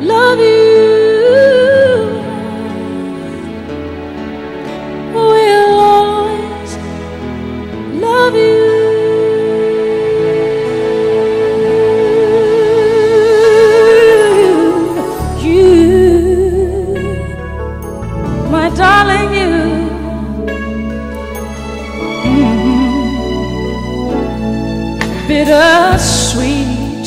Love you. Will always love you. You, my darling, you. Mm-hmm. bittersweet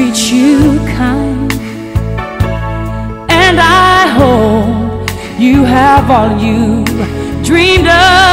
Treats you kind, and I hope you have all you dreamed of.